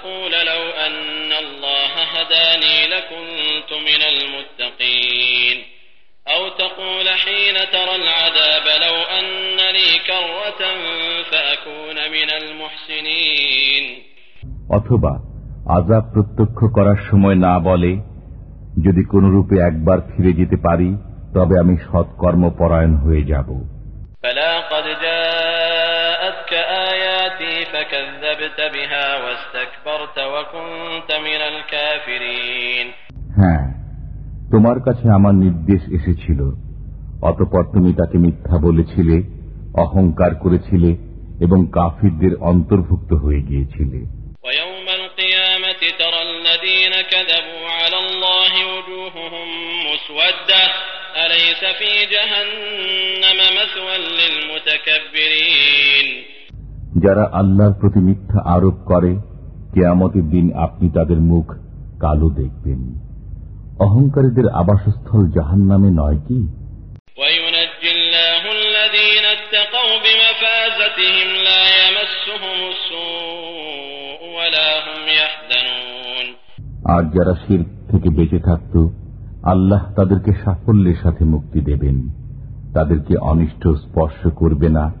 تقول لو أن الله هداني لكنت من المتقين أو تقول حين ترى العذاب لو أن لي كرة فأكون من المحسنين অথবা আজাব প্রত্যক্ষ করার সময় না বলে যদি কোনরূপে একবার ফিরে যেতে পারি তবে আমি সৎকর্ম পরায়ণ হয়ে যাব بلى قد جاءتك آياتي فكذبت بها واستكبرت وكنت من الكافرين হ্যাঁ তোমার কাছে আমার নির্দেশ এসেছিল অতপর তুমি তাকে মিথ্যা বলেছিলে অহংকার করেছিলে এবং কাফিরদের অন্তর্ভুক্ত হয়ে গিয়েছিলে ويوم القيامة ترى الذين كذبوا على الله وجوههم مسودة أليس في جهنم مثوى للمتكبرين যারা আল্লাহর প্রতি মিথ্যা আরোপ করে কেয়ামতের দিন আপনি তাদের মুখ কালো দেখবেন। অহংকারীদের আবাসস্থল জাহান নামে নয় কি? আর যারা শির থেকে বেঁচে থাকত আল্লাহ তাদেরকে সাফল্যের সাথে মুক্তি দেবেন। তাদেরকে অনিষ্ট স্পর্শ করবে না।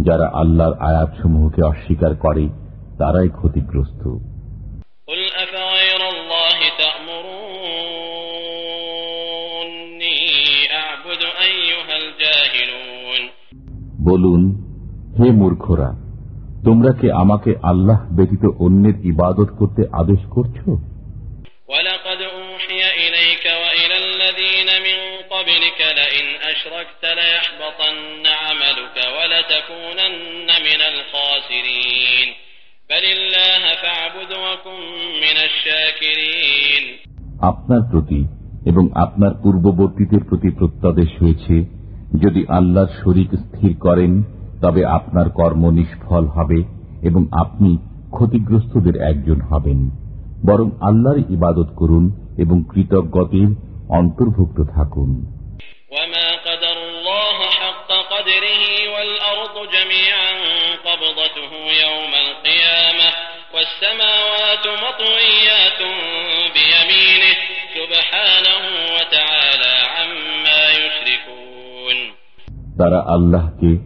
যারা আল্লাহর আয়াতসমূহকে অস্বীকার করে তারাই ক্ষতিগ্রস্ত। বলুন হে মূর্খরা তোমরা কি আমাকে আল্লাহ ব্যতীত অন্যের ইবাদত করতে আদেশ করছ? أوحي إليك وإلى الذين من قبلك لئن أشركت ليحبطن عملك ولتكونن من الخاسرين بل الله فاعبد وكن من الشاكرين আপনার প্রতি এবং আপনার পূর্ববর্তীদের প্রতি প্রত্যাদেশ হয়েছে যদি আল্লাহর শরিক স্থির করেন তবে আপনার কর্ম নিষ্ফল হবে এবং আপনি ক্ষতিগ্রস্তদের একজন হবেন বরং আল্লাহর ইবাদত করুন এবং কৃতজ্ঞতির অন্তর্ভুক্ত থাকুন। তারা আল্লাহকে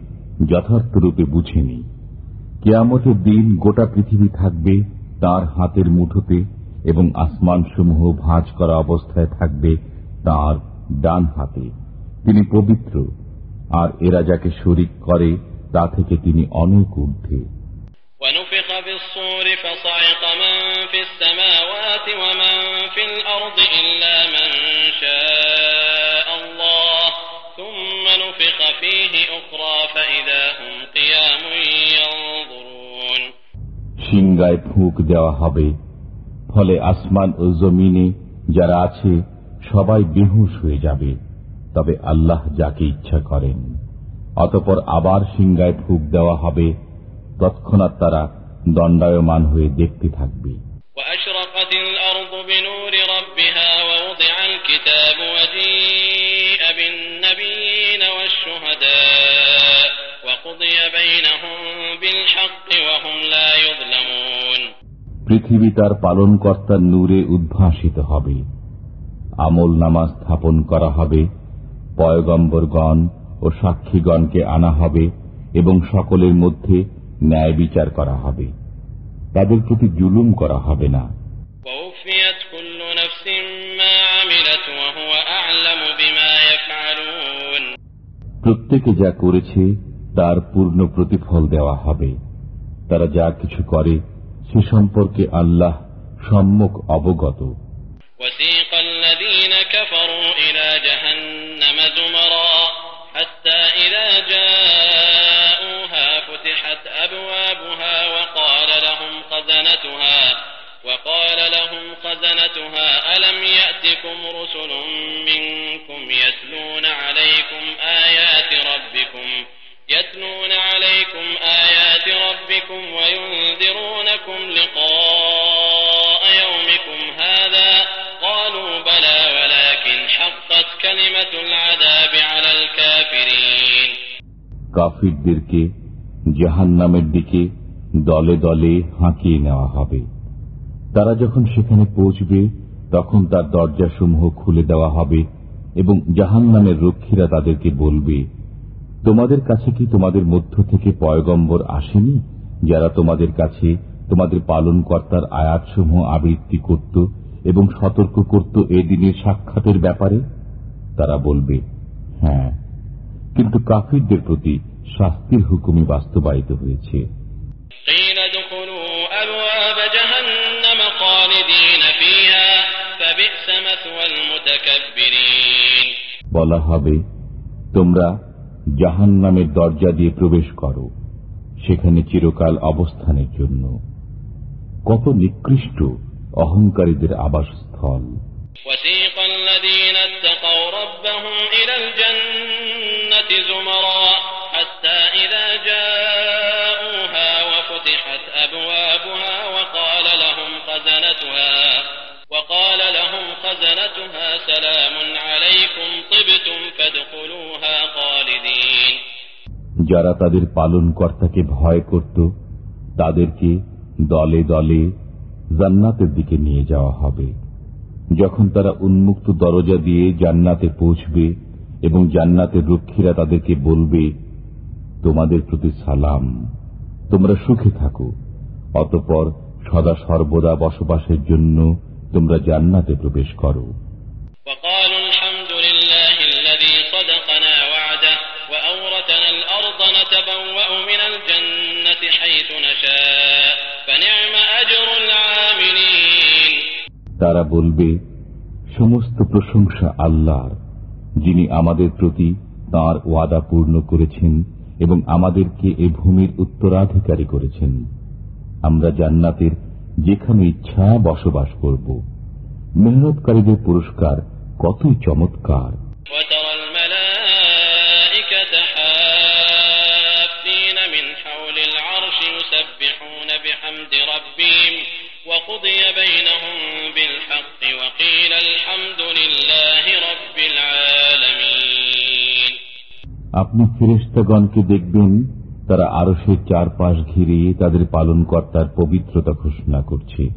যথার্থরূপে বুঝেনি। কেয়ামতের দিন গোটা পৃথিবী থাকবে তার হাতের মুঠোতে এবং আসমানসমূহ ভাঁজ করা অবস্থায় থাকবে তার ডান হাতে তিনি পবিত্র আর এরা যাকে শরিক করে তা থেকে তিনি অনেক ঊর্ধ্বে ونفخ في الصور فصعق من في السماوات ومن في الأرض إلا من সিংগায় ফুঁক দেওয়া হবে ফলে আসমান ও জমিনে যারা আছে সবাই বেহুশ হয়ে যাবে তবে আল্লাহ যাকে ইচ্ছা করেন অতপর আবার সিংগায় ফুঁক দেওয়া হবে তৎক্ষণাৎ তারা দণ্ডায়মান হয়ে দেখতে থাকবে وأشرقت الأرض بنور ربها ووضع الكتاب وجيء بالنبيين والشهداء وقضي بينهم بالحق وهم لا يظلمون পৃথিবী তার পালনকর্তার নূরে উদ্ভাসিত হবে। আমল নামা স্থাপন করা হবে পয়গম্বরগণ ও সাক্ষীগণকে আনা হবে এবং সকলের মধ্যে ন্যায় বিচার করা হবে। তাদের প্রতি জুলুম করা হবে না। প্রত্যেকে যা করেছে তার পূর্ণ প্রতিফল দেওয়া হবে। তারা যা কিছু করে সে সম্পর্কে আল্লাহ সম্মুখ অবগত وسيق الذين كفروا إلى جهنم زمرا حتى إذا جاءوها فتحت أبوابها وقال لهم خزنتها وقال لهم خزنتها ألم يأتكم رسل منكم يتلون عليكم آيات ربكم يتلون عليكم آيات ربكم وينذرونكم لقاء يومكم هذا قالوا بلى ولكن حقت كلمة العذاب على الكافرين কাফিরদেরকে জাহান নামের দিকে দলে দলে হাঁকিয়ে নেওয়া হবে তারা যখন সেখানে পৌঁছবে তখন তার দরজাসমূহ খুলে দেওয়া হবে এবং জাহান নামের রক্ষীরা তাদেরকে বলবে তোমাদের কাছে কি তোমাদের মধ্য থেকে পয়গম্বর আসেনি যারা তোমাদের কাছে তোমাদের পালনকর্তার আয়াতসমূহ আবৃত্তি করত এবং সতর্ক করত এ দিনের সাক্ষাতের ব্যাপারে? তারা বলবে হ্যাঁ। কিন্তু কাফিরদের প্রতি শাস্তির হুকুমই বাস্তবায়িত হয়েছে। বলা হবে তোমরা জাহান নামের দরজা দিয়ে প্রবেশ করো সেখানে চিরকাল অবস্থানের জন্য কত নিকৃষ্ট অহংকারীদের আবাসস্থল وسيق الذين اتقوا ربهم إلى الجنة زمرا حتى إذا جاءوها وفتحت أبوابها وقال لهم خزنتها وقال لهم خزنتها سلام যারা তাদের পালন কর্তাকে ভয় করত, তাদেরকে দলে দলে জান্নাতের দিকে নিয়ে যাওয়া হবে। যখন তারা উন্মুক্ত দরজা দিয়ে জান্নাতে পৌঁছবে এবং জান্নাতের রক্ষীরা তাদেরকে বলবে, তোমাদের প্রতি সালাম। তোমরা সুখে থাকো। অতপর সদা সর্বদা বসবাসের জন্য তোমরা জান্নাতে প্রবেশ করো। وأورثنا الأرض نتبوأ من الجنة حيث نشاء فنعم أجر العاملين তারা বলবে সমস্ত প্রশংসা আল্লাহর যিনি আমাদের প্রতি তাঁর ওয়াদা পূর্ণ করেছেন এবং আমাদেরকে এ ভূমির উত্তরাধিকারী করেছেন আমরা জান্নাতের যেখানে ইচ্ছা বসবাস করব মেহনতকারীদের পুরস্কার কতই চমৎকার আপনি ফেরেস্তাগণকে দেখবেন, তারা আরসের চারপাশ ঘিরে তাদের পালনকর্তার পবিত্রতা ঘোষণা করছে।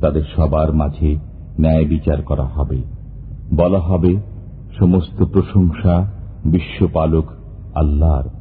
তাদের সবার মাঝে ন্যায় বিচার করা হবে। বলা হবে, সমস্ত প্রশংসা বিশ্বপালক আল্লাহর।